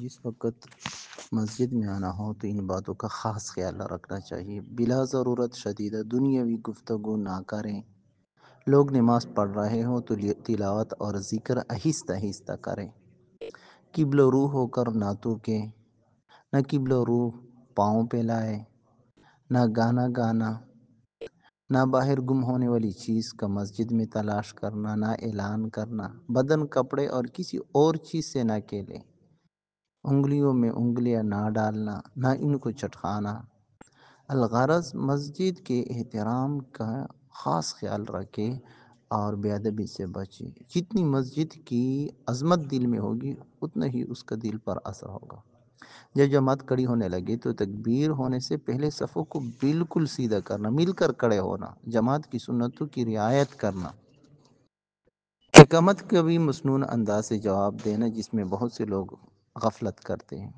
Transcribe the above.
جس وقت مسجد میں آنا ہو تو ان باتوں کا خاص خیال رکھنا چاہیے۔ بلا ضرورت شدیدہ دنیاوی گفتگو نہ کریں لوگ نماز پڑھ رہے ہوں تو تلاوت اور ذکر آہستہ آہستہ کریں۔ قبل روح ہو کر نہ توکیں نہ قبل روح پاؤں پہ لائے نہ گانا گانا، نہ باہر گم ہونے والی چیز کا مسجد میں تلاش کرنا، نہ اعلان کرنا، بدن کپڑے اور کسی اور چیز سے نہ کھیلیں۔ انگلیوں میں انگلیاں نہ ڈالنا، نہ ان کو چٹکانا الغرض مسجد کے احترام کا خاص خیال رکھے اور بے ادبی سے بچے۔ جتنی مسجد کی عظمت دل میں ہوگی، اتنا ہی اس کا دل پر اثر ہوگا۔ جب جماعت کڑی ہونے لگے تو تکبیر ہونے سے پہلے صفوں کو بالکل سیدھا کرنا، مل کر کڑے ہونا، جماعت کی سنتوں کی رعایت کرنا۔ اقامت کا بھی مسنون انداز سے جواب دینا، جس میں بہت سے لوگ غفلت کرتے ہیں۔